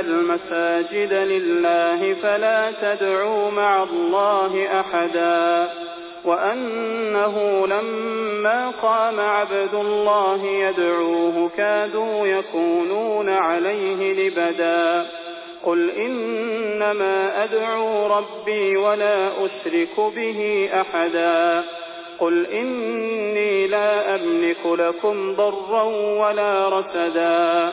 المساجد لله فلا تدعوا مع الله أحدا وأنه لما قام عبد الله يدعوه كادوا يكونون عليه لبدا قل إنما أدعو ربي ولا أشرك به أحدا قل إني لا أملك لكم ضرا ولا رشدا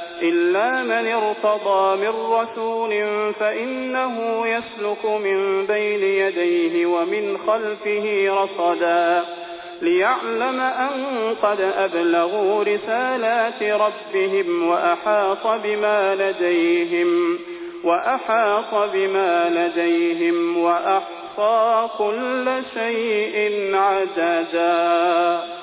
من ارتضى من رسول فإنه يسلك من بين يديه ومن خلفه رصدا ليعلم أن قد أبلغوا رسالات ربهم وأحاط بما لديهم وأحاط بما لديهم وأحصى كل شيء عددا